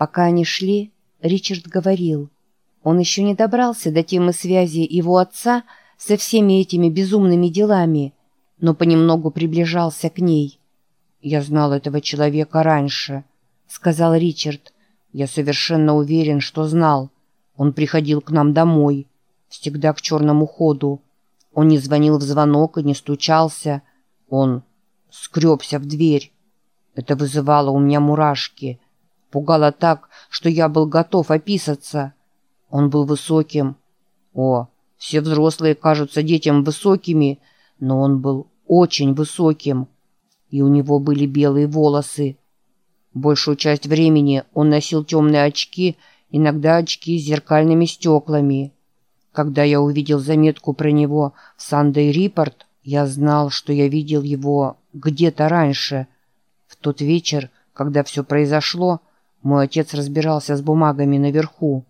Пока они шли, Ричард говорил. Он еще не добрался до темы связи его отца со всеми этими безумными делами, но понемногу приближался к ней. «Я знал этого человека раньше», — сказал Ричард. «Я совершенно уверен, что знал. Он приходил к нам домой, всегда к черному ходу. Он не звонил в звонок и не стучался. Он скребся в дверь. Это вызывало у меня мурашки. Пугало так, что я был готов описаться. Он был высоким. О, все взрослые кажутся детям высокими, но он был очень высоким. И у него были белые волосы. Большую часть времени он носил темные очки, иногда очки с зеркальными стеклами. Когда я увидел заметку про него в Sunday Report, я знал, что я видел его где-то раньше. В тот вечер, когда все произошло, мой отец разбирался с бумагами наверху.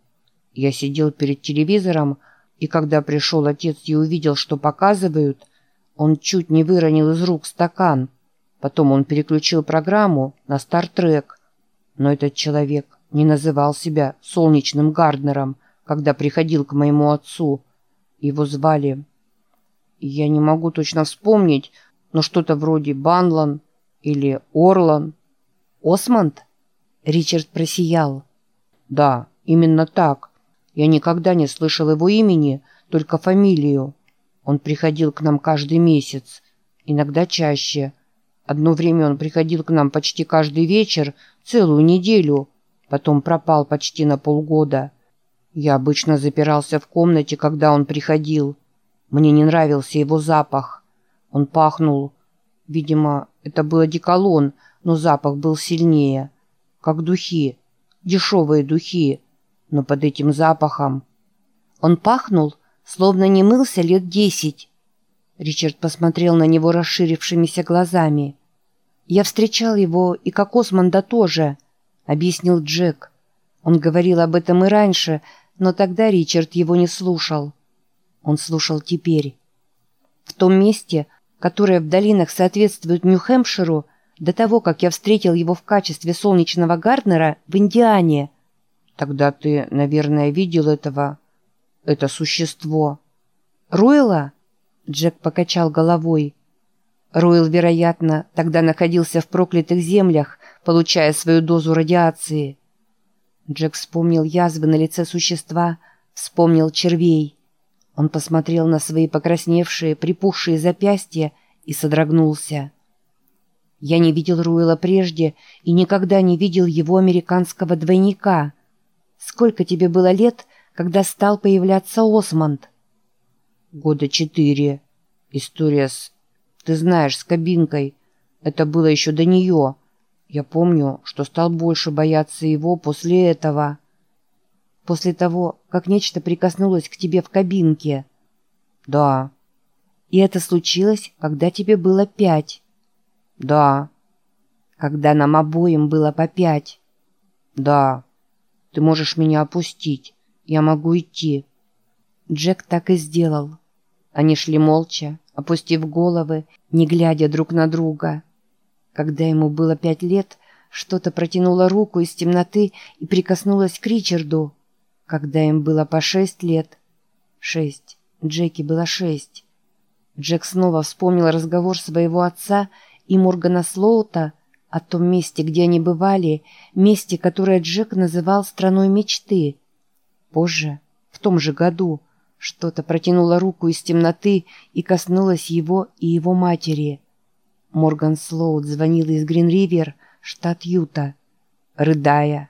Я сидел перед телевизором, и когда пришел отец и увидел, что показывают, он чуть не выронил из рук стакан. Потом он переключил программу на «Стартрек». Но этот человек не называл себя солнечным Гарднером, когда приходил к моему отцу. Его звали... Я не могу точно вспомнить, но что-то вроде Банлан или Орлан. Осмонд? Ричард просиял. Да, именно так. Я никогда не слышал его имени, только фамилию. Он приходил к нам каждый месяц, иногда чаще. Одно время он приходил к нам почти каждый вечер, целую неделю. Потом пропал почти на полгода. Я обычно запирался в комнате, когда он приходил. Мне не нравился его запах. Он пахнул... Видимо, это был одеколон, но запах был сильнее как духи, дешевые духи, но под этим запахом... Он пахнул, словно не мылся лет десять. Ричард посмотрел на него расширившимися глазами. «Я встречал его и как Османда тоже», — объяснил Джек. Он говорил об этом и раньше, но тогда Ричард его не слушал. Он слушал теперь. В том месте, которое в долинах соответствует Нью-Хэмпширу, до того, как я встретил его в качестве солнечного Гарднера в Индиане. Тогда ты, наверное, видел этого... это существо. Руэла? Джек покачал головой. Руэл, вероятно, тогда находился в проклятых землях, получая свою дозу радиации. Джек вспомнил язвы на лице существа, вспомнил червей. Он посмотрел на свои покрасневшие, припухшие запястья и содрогнулся. Я не видел Руэла прежде и никогда не видел его американского двойника. Сколько тебе было лет, когда стал появляться Осмонд? Года четыре. История с... Ты знаешь, с кабинкой. Это было еще до нее. Я помню, что стал больше бояться его после этого. После того, как нечто прикоснулось к тебе в кабинке? Да. И это случилось, когда тебе было пять. «Да». «Когда нам обоим было по пять». «Да». «Ты можешь меня опустить. Я могу идти». Джек так и сделал. Они шли молча, опустив головы, не глядя друг на друга. Когда ему было пять лет, что-то протянуло руку из темноты и прикоснулось к Ричарду. Когда им было по шесть лет... Шесть. Джеки было шесть. Джек снова вспомнил разговор своего отца и Моргана Слоута о том месте, где они бывали, месте, которое Джек называл «страной мечты». Позже, в том же году, что-то протянуло руку из темноты и коснулось его и его матери. Морган Слоут звонил из Грин-Ривер, штат Юта, рыдая.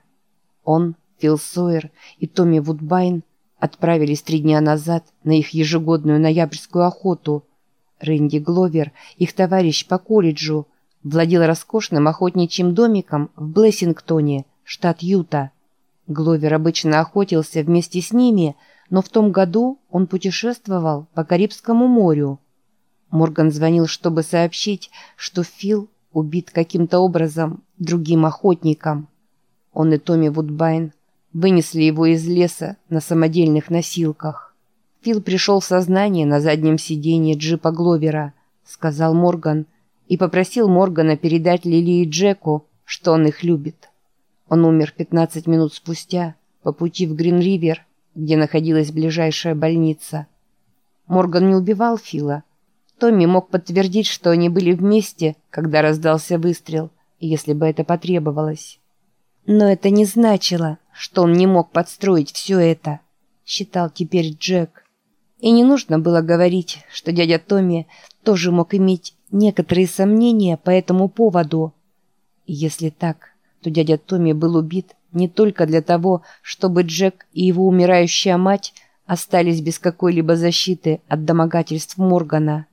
Он, Фил Сойер и Томми Вудбайн отправились три дня назад на их ежегодную ноябрьскую охоту – Рэнди Гловер, их товарищ по колледжу, владел роскошным охотничьим домиком в Блессингтоне, штат Юта. Гловер обычно охотился вместе с ними, но в том году он путешествовал по Карибскому морю. Морган звонил, чтобы сообщить, что Фил убит каким-то образом другим охотником. Он и Томми Вудбайн вынесли его из леса на самодельных носилках. Фил пришел в сознание на заднем сиденье джипа Гловера, сказал Морган, и попросил Моргана передать Лили и Джеку, что он их любит. Он умер 15 минут спустя по пути в Грин-Ривер, где находилась ближайшая больница. Морган не убивал Фила. Томми мог подтвердить, что они были вместе, когда раздался выстрел, если бы это потребовалось. Но это не значило, что он не мог подстроить все это, считал теперь Джек. И не нужно было говорить, что дядя Томми тоже мог иметь некоторые сомнения по этому поводу. Если так, то дядя Томми был убит не только для того, чтобы Джек и его умирающая мать остались без какой-либо защиты от домогательств Моргана.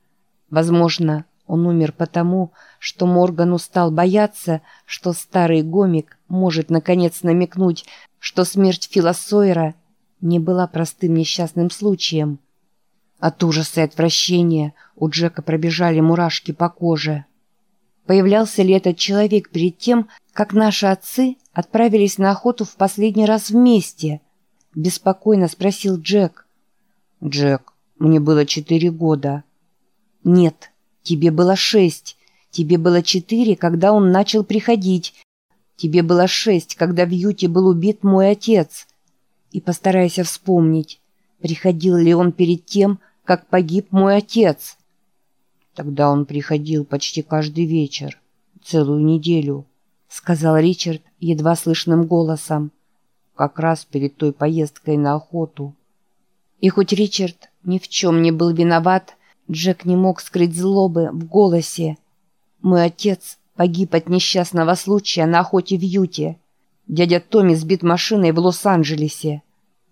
Возможно, он умер потому, что Морган устал бояться, что старый гомик может наконец намекнуть, что смерть Фила Сойера не была простым несчастным случаем. От ужаса и отвращения у Джека пробежали мурашки по коже. Появлялся ли этот человек перед тем, как наши отцы отправились на охоту в последний раз вместе? Беспокойно спросил Джек. Джек, мне было четыре года. Нет, тебе было шесть. Тебе было четыре, когда он начал приходить. Тебе было шесть, когда в Юте был убит мой отец. И постарайся вспомнить, приходил ли он перед тем, как погиб мой отец. Тогда он приходил почти каждый вечер, целую неделю, сказал Ричард едва слышным голосом, как раз перед той поездкой на охоту. И хоть Ричард ни в чем не был виноват, Джек не мог скрыть злобы в голосе. Мой отец погиб от несчастного случая на охоте в Юте. Дядя Томми сбит машиной в Лос-Анджелесе.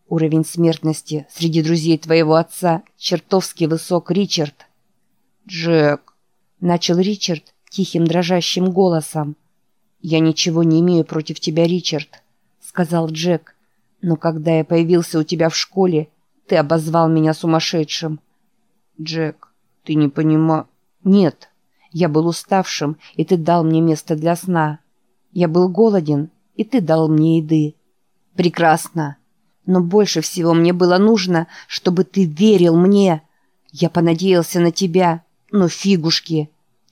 Уровень смертности среди друзей твоего отца чертовски высок, Ричард. Джек, начал Ричард тихим дрожащим голосом. Я ничего не имею против тебя, Ричард, сказал Джек. Но когда я появился у тебя в школе, ты обозвал меня сумасшедшим. Джек, ты не понима... Нет, я был уставшим, и ты дал мне место для сна. Я был голоден, и ты дал мне еды. Прекрасно. Но больше всего мне было нужно, чтобы ты верил мне. Я понадеялся на тебя, но фигушки.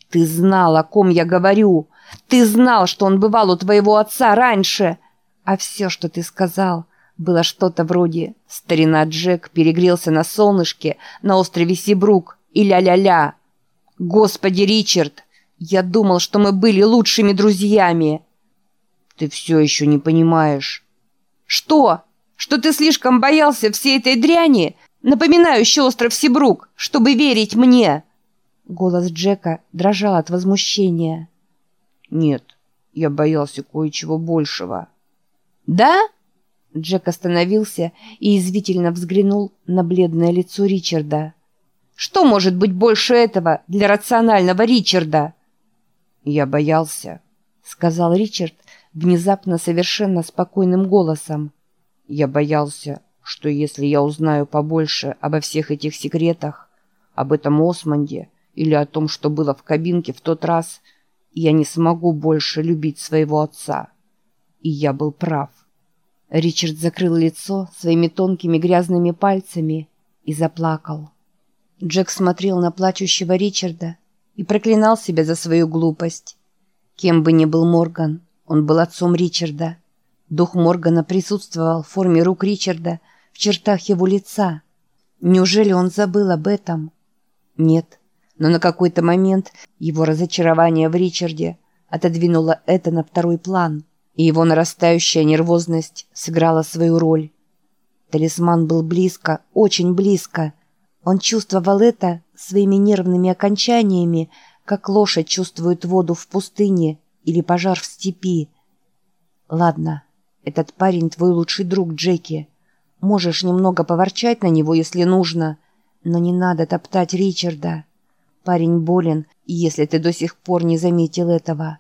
Ты знал, о ком я говорю. Ты знал, что он бывал у твоего отца раньше. А все, что ты сказал, было что-то вроде «Старина Джек перегрелся на солнышке на острове Сибрук» и «Ля-ля-ля». Господи, Ричард, я думал, что мы были лучшими друзьями. Ты все еще не понимаешь. Что? Что ты слишком боялся всей этой дряни, напоминающей остров Сибрук, чтобы верить мне!» Голос Джека дрожал от возмущения. «Нет, я боялся кое-чего большего». «Да?» Джек остановился и извительно взглянул на бледное лицо Ричарда. «Что может быть больше этого для рационального Ричарда?» «Я боялся», — сказал Ричард внезапно совершенно спокойным голосом. Я боялся, что если я узнаю побольше обо всех этих секретах, об этом Османде или о том, что было в кабинке в тот раз, я не смогу больше любить своего отца. И я был прав. Ричард закрыл лицо своими тонкими грязными пальцами и заплакал. Джек смотрел на плачущего Ричарда и проклинал себя за свою глупость. Кем бы ни был Морган, он был отцом Ричарда – Дух Моргана присутствовал в форме рук Ричарда, в чертах его лица. Неужели он забыл об этом? Нет, но на какой-то момент его разочарование в Ричарде отодвинуло это на второй план, и его нарастающая нервозность сыграла свою роль. Талисман был близко, очень близко. Он чувствовал это своими нервными окончаниями, как лошадь чувствует воду в пустыне или пожар в степи. Ладно, этот парень твой лучший друг, Джеки. Можешь немного поворчать на него, если нужно, но не надо топтать Ричарда. Парень болен, если ты до сих пор не заметил этого.